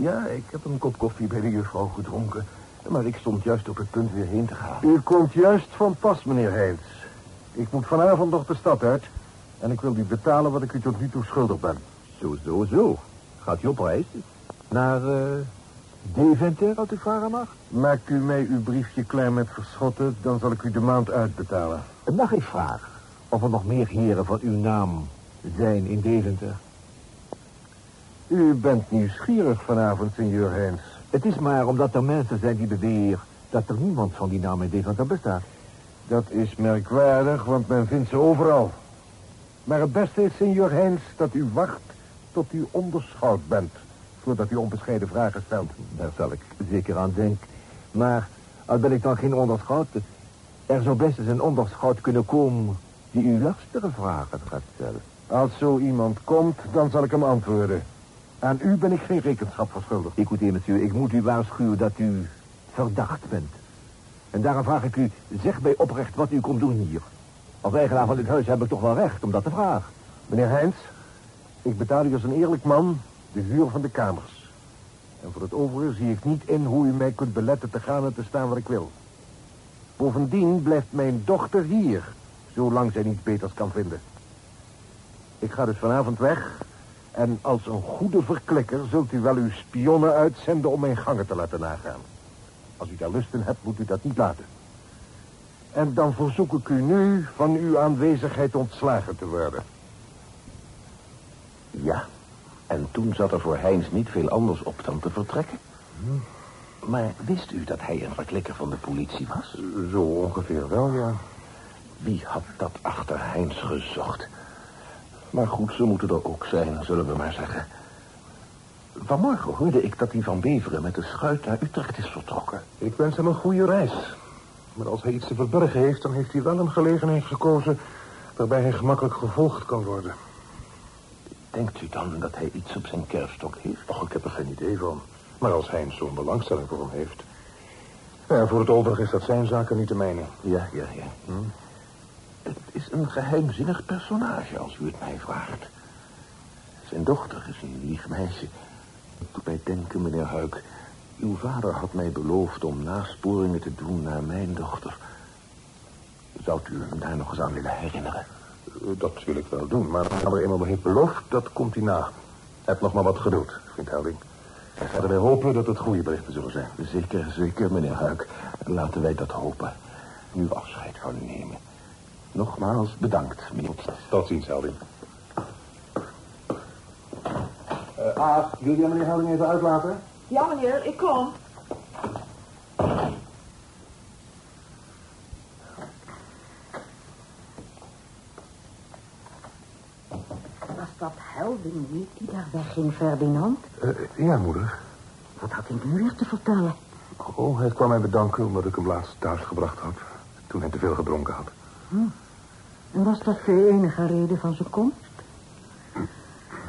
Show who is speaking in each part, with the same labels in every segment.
Speaker 1: Ja, ik heb een kop koffie bij de juffrouw gedronken. Maar ik stond juist op het punt weer heen te gaan.
Speaker 2: U komt juist van pas, meneer Heins. Ik moet vanavond nog de stad uit. En ik wil u betalen wat ik u tot nu toe schuldig ben.
Speaker 1: Zo, zo, zo. Gaat u op reis? Naar uh, Deventer, als ik vragen mag?
Speaker 2: Maakt u mij uw briefje klein met verschotten, dan zal ik u de maand uitbetalen.
Speaker 1: Mag ik vragen of er nog meer heren van uw naam zijn in Deventer?
Speaker 2: U bent nieuwsgierig vanavond, senor Heins.
Speaker 1: Het is maar omdat er mensen zijn die beweren dat er niemand van die naam in Deventer bestaat.
Speaker 2: Dat is merkwaardig, want men vindt ze overal. Maar het beste is, senor Heins, dat u wacht tot u onderschout bent... voordat u onbescheiden vragen stelt.
Speaker 1: Daar zal ik zeker aan denken. Maar al ben ik dan geen onderschout... er zou best eens een onderschout kunnen komen... die u lastige vragen gaat stellen.
Speaker 2: Als zo iemand komt, dan zal ik hem antwoorden. Aan u ben ik geen rekenschap verschuldigd.
Speaker 1: Écoutez, monsieur, ik moet u waarschuwen dat u verdacht bent. En daarom vraag ik u, zeg mij oprecht wat u komt doen hier. Als eigenaar van dit huis heb ik toch wel recht om dat te vragen.
Speaker 2: Meneer Heins, ik betaal u als een eerlijk man de huur van de kamers. En voor het overige zie ik niet in hoe u mij kunt beletten te gaan en te staan waar ik wil. Bovendien blijft mijn dochter hier, zolang zij niets beters kan vinden. Ik ga dus vanavond weg en als een goede verklikker zult u wel uw spionnen uitzenden om mijn gangen te laten nagaan. Als u daar lust in hebt, moet u dat niet laten. En dan verzoek ik u nu van uw aanwezigheid ontslagen te worden.
Speaker 1: Ja, en toen zat er voor Heinz niet veel anders op dan te vertrekken. Maar wist u dat hij een verklikker van de politie was?
Speaker 2: Zo ongeveer wel, ja.
Speaker 1: Wie had dat achter Heinz gezocht? Maar goed, ze moeten er ook zijn, zullen we maar zeggen. Vanmorgen hoorde ik dat hij van Beveren met de schuit naar Utrecht is vertrokken.
Speaker 2: Ik wens hem een goede reis. Maar als hij iets te verbergen heeft, dan heeft hij wel een gelegenheid gekozen... waarbij hij gemakkelijk gevolgd kan worden.
Speaker 1: Denkt u dan dat hij iets op zijn kerfstok heeft?
Speaker 2: Och, ik heb er geen idee van. Maar als hij zo'n belangstelling voor hem heeft... Ja, voor het overige is dat zijn zaken niet de mijne.
Speaker 1: Ja, ja, ja. Hm. Het is een geheimzinnig personage, als u het mij vraagt. Zijn dochter is een lief meisje. Doet mij denken, meneer Huik... uw vader had mij beloofd om nasporingen te doen naar mijn dochter. Zou u hem daar nog eens aan willen herinneren?
Speaker 2: Dat wil ik wel doen, maar als hij eenmaal heeft beloofd, dat komt hij na. Heb nog maar wat geduld, vriend Helding. En verder wij hopen dat het goede berichten zullen zijn.
Speaker 1: Zeker, zeker, meneer Huik. Laten wij dat hopen. Nu afscheid van u nemen. Nogmaals bedankt, meneer.
Speaker 2: Tot ziens, Helding.
Speaker 3: Uh, Aaf, wil jij meneer Helding even uitlaten?
Speaker 4: Ja, meneer, ik kom. Was dat Helding niet die daar wegging, Ferdinand?
Speaker 2: Uh, ja, moeder.
Speaker 4: Wat had hij nu weer te vertellen?
Speaker 2: Oh, hij kwam mij bedanken omdat ik hem laatst thuis gebracht had. Toen hij te veel gedronken had.
Speaker 4: Hm. En was dat de enige reden van zijn komst?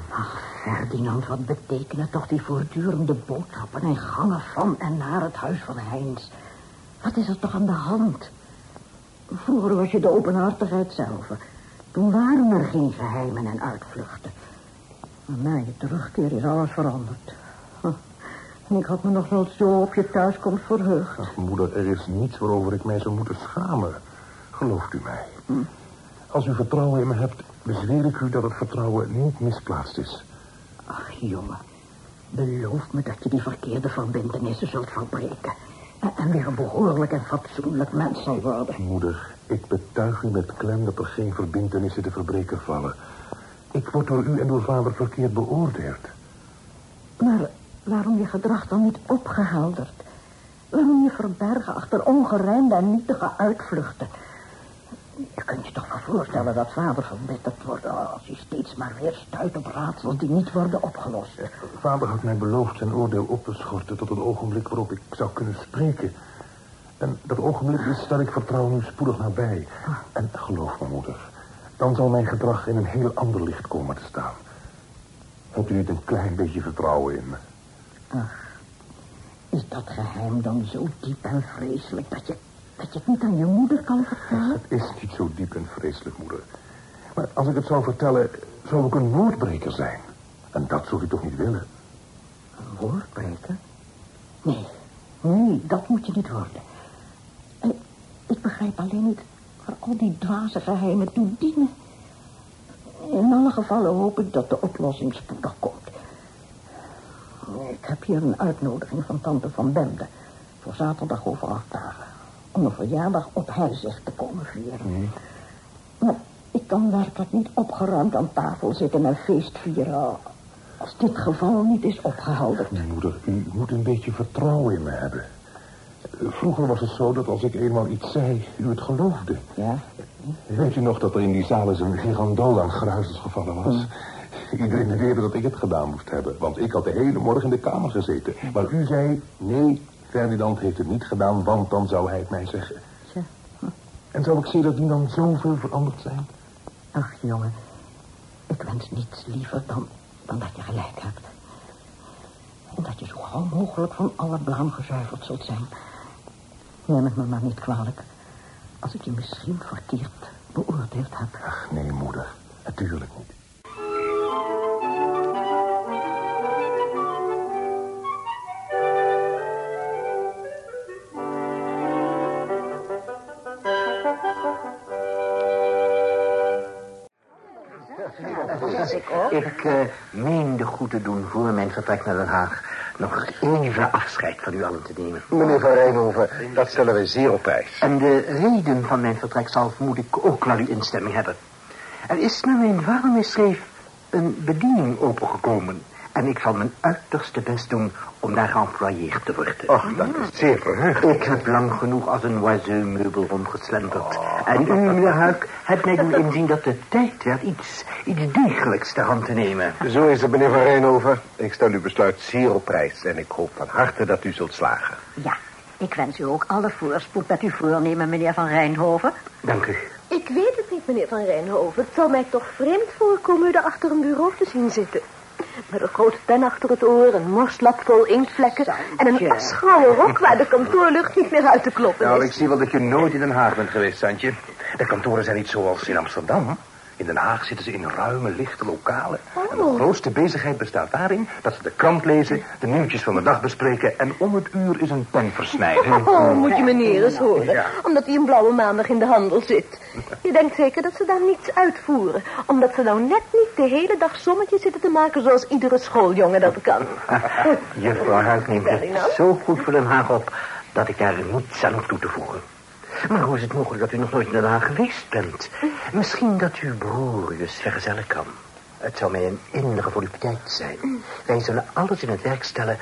Speaker 4: Ach, Ferdinand, wat betekenen toch die voortdurende boodschappen en gangen van en naar het huis van Heinz? Wat is er toch aan de hand? Vroeger was je de openhartigheid zelf. Toen waren er geen geheimen en uitvluchten. Maar na je terugkeer is alles veranderd. Ik had me nog wel zo op je thuiskomst verheugd.
Speaker 2: Ach, moeder, er is niets waarover ik mij zou moeten schamen. Gelooft u mij. Hm? Als u vertrouwen in me hebt, bezweer ik u dat het vertrouwen niet misplaatst is.
Speaker 4: Ach, jongen. Beloof me dat je die verkeerde verbindenissen zult verbreken. En weer een behoorlijk en fatsoenlijk mens zal worden.
Speaker 2: Moeder, ik betuig u met klem dat er geen verbindenissen te verbreken vallen. Ik word door u en door vader verkeerd beoordeeld.
Speaker 4: Maar waarom je gedrag dan niet opgehelderd? Waarom je verbergen achter ongerijmde en nietige uitvluchten? Je kunt je toch wel voorstellen dat vader verbitterd wordt... als hij steeds maar weer stuit op raadsels die niet worden opgelost.
Speaker 2: Vader had mij beloofd zijn oordeel op te schorten... tot het ogenblik waarop ik zou kunnen spreken. En dat ogenblik is dat ik vertrouw nu spoedig nabij. En geloof me, moeder... dan zal mijn gedrag in een heel ander licht komen te staan. Hebt u niet een klein beetje vertrouwen in me?
Speaker 4: Ach, is dat geheim dan zo diep en vreselijk... dat je dat je het niet aan je moeder kan vertellen?
Speaker 2: Het is niet zo diep en vreselijk, moeder. Maar als ik het zou vertellen, zou ik een woordbreker zijn. En dat zult u toch niet willen?
Speaker 4: Een woord breken? Nee, nee, dat moet je niet worden. Eh, ik begrijp alleen niet waar al die dwaze geheimen toe dienen. In alle gevallen hoop ik dat de oplossing spoedig komt. Ik heb hier een uitnodiging van tante van Bemde... voor zaterdag over acht dagen. Om een verjaardag op Heizig te komen vieren. Maar ik kan werkelijk niet opgeruimd aan tafel zitten en feest vieren... als dit geval niet is opgehelderd.
Speaker 2: Moeder, u moet een beetje vertrouwen in me hebben. Vroeger was het zo dat als ik eenmaal iets zei, u het geloofde.
Speaker 4: Ja?
Speaker 2: Weet u nog dat er in die zaal eens een gigandool aan gruizels gevallen was? Iedereen beweerde dat ik het gedaan moest hebben. Want ik had de hele morgen in de kamer gezeten. Maar u zei, nee, Ferdinand heeft het niet gedaan, want dan zou hij het mij zeggen.
Speaker 4: Tja.
Speaker 2: En zou ik sindsdien dan zoveel veranderd zijn?
Speaker 4: Ach, jongen. Ik wens niets liever dan, dan dat je gelijk hebt. En dat je zo gauw mogelijk van alle blaam gezuiverd zult zijn. Neem het me maar niet kwalijk. Als ik je misschien verkeerd beoordeeld heb.
Speaker 2: Ach, nee, moeder. Natuurlijk niet.
Speaker 1: Ik uh, meende goed te doen voor mijn vertrek naar Den Haag... nog even afscheid van u allen te nemen.
Speaker 5: Meneer Van Rijnhoven, dat stellen wij zeer op prijs.
Speaker 1: En de reden van mijn vertrek zal, ik, ook wel uw instemming hebben. Er is naar mijn vader misschreef een bediening opengekomen... En ik zal mijn uiterste best doen om daar geëmployeerd te worden.
Speaker 5: Ach, dat is zeer verheugend.
Speaker 1: Ik heb lang genoeg als een oiseau-meubel rondgeslenterd. En u, meneer Huik, hebt mij doen inzien dat de tijd werd iets, iets degelijks ter hand te nemen.
Speaker 5: Zo is het, meneer Van Rijnhoven. Ik stel uw besluit zeer op prijs. En ik hoop van harte dat u zult slagen.
Speaker 4: Ja, ik wens u ook alle voorspoed met uw voornemen, meneer Van Rijnhoven.
Speaker 1: Dank u.
Speaker 6: Ik weet het niet, meneer Van Rijnhoven. Het zou mij toch vreemd voorkomen u er achter een bureau te zien zitten. Met een grote pen achter het oor, een morslap vol inktvlekken... en een asgrauwe rok waar de kantoorlucht niet meer uit te kloppen is.
Speaker 7: Nou, ik zie wel dat je nooit in Den Haag bent geweest, Santje. De kantoren zijn niet zoals in Amsterdam. In Den Haag zitten ze in ruime, lichte lokalen. En de grootste bezigheid bestaat daarin dat ze de krant lezen, de nieuwtjes van de dag bespreken... en om het uur is een pen versnijden.
Speaker 6: Oh, moet je meneer eens horen. Omdat hij een blauwe maandag in de handel zit. Je denkt zeker dat ze daar niets uitvoeren. Omdat ze nou net niet de hele dag sommetjes zitten te maken... zoals iedere schooljongen dat kan.
Speaker 1: Juffrouw Huik neemt het zo goed voor Den Haag op... dat ik daar niets aan hoef toe te voegen. Maar hoe is het mogelijk dat u nog nooit in Den geweest bent? Misschien dat uw broer u eens vergezellen kan. Het zou mij een innige volupteit zijn. Wij zullen alles in het werk stellen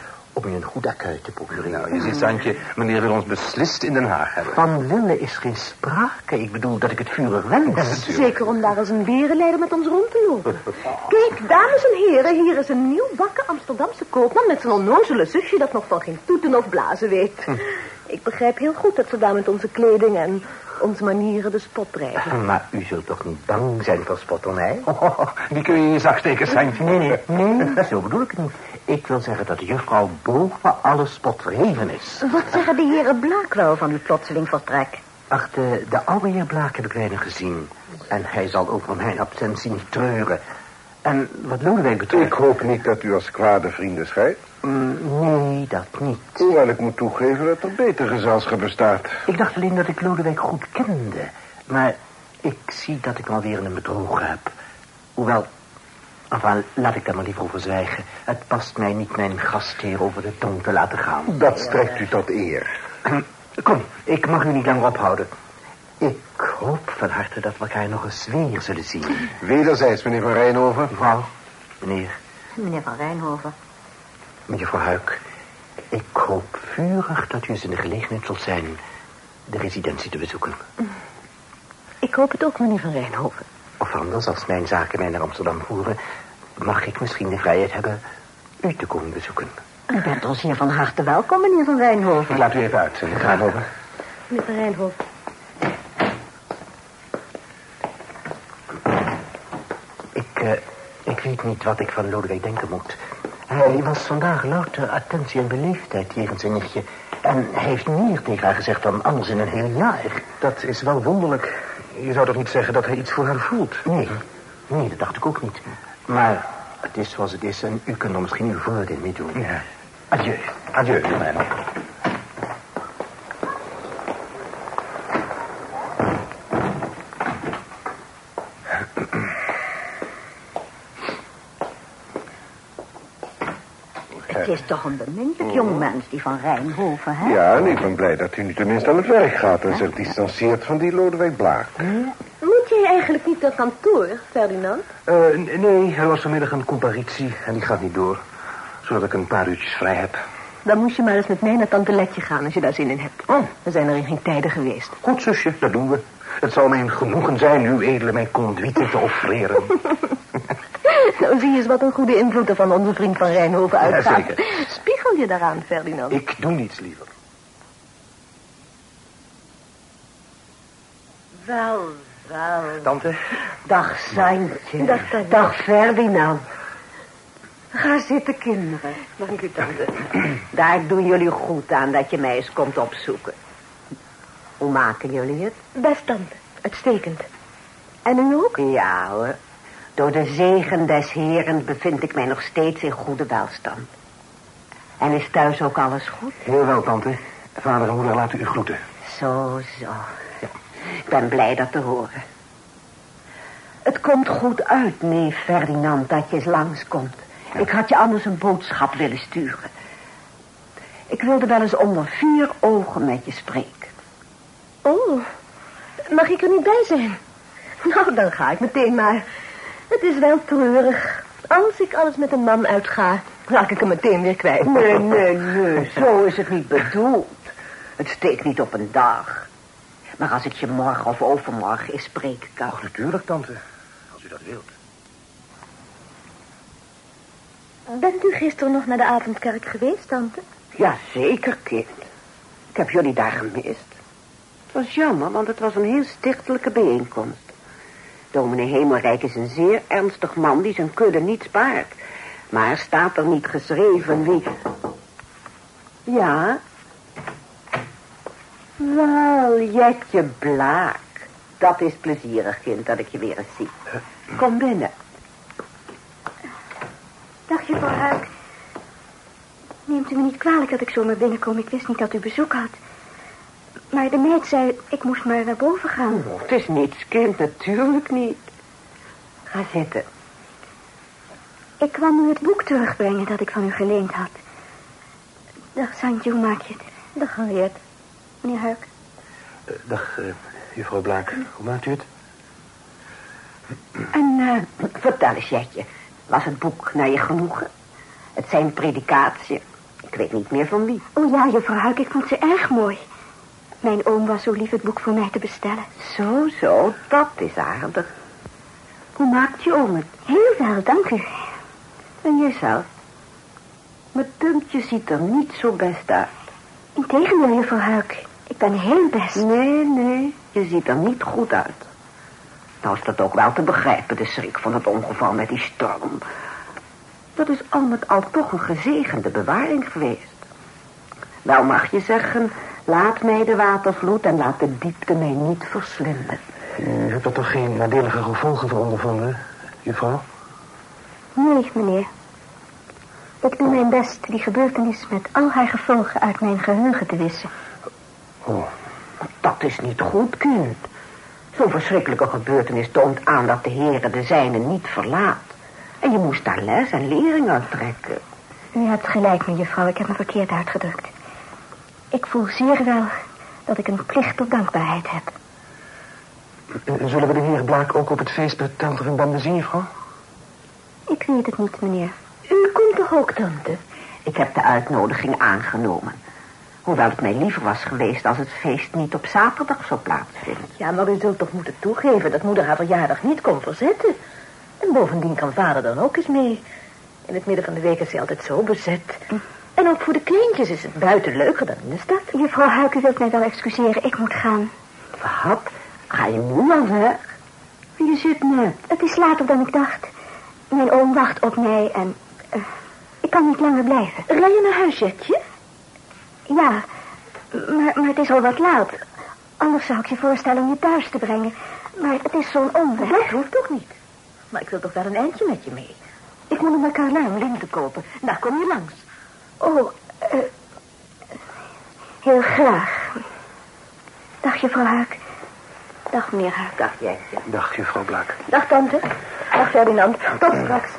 Speaker 1: om u een goed accueil te procureren.
Speaker 7: Nou, je ziet, Santje, meneer wil ons beslist in Den Haag hebben.
Speaker 1: Van willen is geen sprake. Ik bedoel dat ik het vurig wens.
Speaker 6: Zeker om daar als een berenleider met ons rond te lopen. Kijk, dames en heren, hier is een nieuw bakken Amsterdamse koopman... met zijn onnozele zusje dat nog van geen toeten of blazen weet. Ik begrijp heel goed dat ze daar met onze kleding en onze manieren de spot drijven.
Speaker 1: Maar u zult toch niet bang zijn voor spotternij?
Speaker 7: Oh, die kun je in je zak steken, Santje.
Speaker 1: Nee, nee, nee, zo bedoel ik het niet. Ik wil zeggen dat de juffrouw boven alle spot verheven is.
Speaker 4: Wat zeggen de heren Blaakwel van uw plotseling vertrek?
Speaker 1: Ach, de, de oude heer Blaak heb ik weinig gezien. En hij zal over mijn absentie niet treuren. En wat Lodewijk betreft...
Speaker 5: Ik hoop niet dat u als kwade vrienden scheidt.
Speaker 1: Mm, nee, dat niet.
Speaker 5: Hoewel ik moet toegeven dat er beter gezelschap bestaat.
Speaker 1: Ik dacht alleen dat ik Lodewijk goed kende. Maar ik zie dat ik alweer een bedrogen heb. Hoewel, enfin, laat ik daar maar liever over zwijgen. Het past mij niet mijn gastheer over de tong te laten gaan.
Speaker 5: Dat strekt u tot eer.
Speaker 1: Kom, ik mag u niet langer ophouden. Ik hoop van harte dat we elkaar nog eens weer zullen zien.
Speaker 5: Wederzijds, meneer Van Rijnhoven.
Speaker 1: Mevrouw, meneer,
Speaker 4: Meneer Van Rijnhoven.
Speaker 1: mevrouw Huik. Ik hoop vurig dat u eens in de gelegenheid zult zijn de residentie te bezoeken.
Speaker 6: Ik hoop het ook, meneer Van Rijnhoven.
Speaker 1: Of anders, als mijn zaken mij naar Amsterdam voeren... mag ik misschien de vrijheid hebben u te komen bezoeken.
Speaker 4: U bent ons hier van harte welkom, meneer Van Rijnhoven.
Speaker 7: Ik laat u even uit, meneer Graanhoven.
Speaker 6: Meneer Van Rijnhoven.
Speaker 1: Ik, eh, ik weet niet wat ik van Lodewijk denken moet. Hij was vandaag louter attentie en beleefdheid tegen zijn nichtje. En hij heeft meer tegen haar gezegd dan anders in een heel jaar.
Speaker 7: Dat is wel wonderlijk. Je zou toch niet zeggen dat hij iets voor haar voelt?
Speaker 1: Nee, nee, dat dacht ik ook niet. Maar het is zoals het is en u kunt er misschien uw voordeel mee doen.
Speaker 7: Ja.
Speaker 5: Adieu. Adieu, mijn
Speaker 8: is toch een beminnelijk jongmens, die van Rijnhoven, hè?
Speaker 9: Ja, en ik ben blij dat u nu tenminste aan het werk gaat... en zich distanceert van die Lodewijk Blaak.
Speaker 6: Moet jij eigenlijk niet naar kantoor, Ferdinand?
Speaker 5: N- nee, er was vanmiddag een comparitie en die gaat niet door. Zodat ik een paar uurtjes vrij heb.
Speaker 6: Dan moest je maar eens met mij naar Tante Letje gaan als je daar zin in hebt.
Speaker 5: Oh.
Speaker 6: We zijn er in geen tijden geweest.
Speaker 5: Goed, zusje, dat doen we. Het zal mij een genoegen zijn uw edele mijn conduite te offreren.
Speaker 6: Nou, zie eens wat een goede invloed er van onze vriend van Rijnhoven uitgaat.
Speaker 5: zeker.
Speaker 6: Spiegel je daaraan, Ferdinand?
Speaker 5: ik doe niets liever.
Speaker 8: Wel, wel.
Speaker 5: Tante,
Speaker 8: Dag, Santje.
Speaker 6: Dag, Tante.
Speaker 8: Dag, Ferdinand. Ga zitten, kinderen.
Speaker 6: Dank u, tante.
Speaker 8: Daar doen jullie goed aan dat je mij eens komt opzoeken. Hoe maken jullie het?
Speaker 6: Best, tante. Uitstekend. En u ook?
Speaker 8: Ja hoor. Door de zegen des Heren bevind ik mij nog steeds in goede welstand. En is thuis ook alles goed?
Speaker 5: heel wel, tante. Vader en moeder laten u groeten.
Speaker 8: Zo, zo. Ik ben blij dat te horen. Het komt goed uit, neef Ferdinand, dat je eens langskomt. Ik had je anders een boodschap willen sturen. Ik wilde wel eens onder vier ogen met je spreken.
Speaker 6: Oh, mag ik er niet bij zijn? Nou, dan ga ik meteen maar. Het is wel treurig. Als ik alles met een man uitga, raak ik hem meteen weer kwijt.
Speaker 8: Nee, nee, nee, zo is het niet bedoeld. Het steekt niet op een dag. Maar als ik je morgen of overmorgen eens spreken kan.
Speaker 5: Och, natuurlijk, tante. Als u dat wilt.
Speaker 6: Bent u gisteren nog naar de avondkerk geweest, tante?
Speaker 8: Ja, zeker, kind. Ik heb jullie daar gemist. Het was jammer, want het was een heel stichtelijke bijeenkomst. Dominee Hemelrijk is een zeer ernstig man die zijn kudde niet spaart. Maar staat er niet geschreven wie... Ja? Wel, Jetje Blaak. Dat is plezierig, kind, dat ik je weer eens zie. Kom binnen.
Speaker 10: Dag, juffrouw Huik. Neemt u me niet kwalijk dat ik zo maar binnenkom. Ik wist niet dat u bezoek had. Maar de meid zei, ik moest maar naar boven gaan.
Speaker 8: Oh, het is niets, kind, natuurlijk niet. Ga zitten.
Speaker 10: Ik kwam u het boek terugbrengen dat ik van u geleend had. Dag, Santje, hoe maak je het?
Speaker 6: Dag, Henriette.
Speaker 10: Meneer Huik.
Speaker 5: Eh, dag, eh, juffrouw Blaak. Hoe maakt u het?
Speaker 8: En eh, vertel eens, Jetje. Was het boek naar je genoegen? Het zijn predikatie. Ik weet niet meer van wie.
Speaker 10: Oh ja, juffrouw Huik, ik vond ze erg mooi. Mijn oom was zo lief het boek voor mij te bestellen.
Speaker 8: Zo, zo, dat is aardig. Hoe maakt je oom het?
Speaker 10: Heel wel, dank u.
Speaker 8: En jezelf? Mijn puntje ziet er niet zo best uit.
Speaker 10: Integendeel, juffrouw Huik. Ik ben heel best.
Speaker 8: Nee, nee, je ziet er niet goed uit. Nou is dat ook wel te begrijpen, de schrik van het ongeval met die storm. Dat is al met al toch een gezegende bewaring geweest. Wel mag je zeggen, laat mij de watervloed en laat de diepte mij niet verslinden.
Speaker 5: U hebt er toch geen nadelige gevolgen voor ondervonden, juffrouw?
Speaker 10: Nee, meneer. Ik doe mijn best die gebeurtenis met al haar gevolgen uit mijn geheugen te wissen.
Speaker 5: Oh,
Speaker 8: Dat is niet goed, kind. Zo'n verschrikkelijke gebeurtenis toont aan dat de heren de zijne niet verlaat. En je moest daar les en lering uit trekken.
Speaker 10: U hebt gelijk, mevrouw. Ik heb me verkeerd uitgedrukt. Ik voel zeer wel dat ik een plicht tot dankbaarheid heb.
Speaker 5: zullen we de heer Blaak ook op het feest bij Tante en Bande zien, juffrouw?
Speaker 10: Ik weet het niet, meneer.
Speaker 6: U komt toch ook, tante?
Speaker 8: Ik heb de uitnodiging aangenomen. Hoewel het mij liever was geweest als het feest niet op zaterdag zou plaatsvinden.
Speaker 6: Ja, maar u zult toch moeten toegeven dat moeder haar verjaardag niet kon verzetten. En bovendien kan vader dan ook eens mee. In het midden van de week is hij altijd zo bezet. En ook voor de kleintjes is het buiten leuker dan in de stad.
Speaker 10: Juffrouw Huik, u wilt mij wel excuseren. Ik moet gaan.
Speaker 8: Wat? Ga je nu al weg? Je zit net.
Speaker 10: Het is later dan ik dacht. Mijn oom wacht op mij en... eh, ik kan niet langer blijven.
Speaker 6: Rij je naar huis, Jetje?
Speaker 10: Ja, maar, maar het is al wat laat. Anders zou ik je voorstellen om je thuis te brengen. Maar het is zo'n omweg.
Speaker 6: Dat hoeft toch niet. Maar ik wil toch wel een eindje met je mee. Ik moet naar Carlijn linten kopen. Daar kom je langs.
Speaker 10: Oh, eh, heel graag. Dag, juffrouw Haak. Dag, meneer Haak.
Speaker 6: Dag, jij.
Speaker 5: Dag, juffrouw Blaak.
Speaker 6: Dag, tante. Dag, Ferdinand. Tot straks.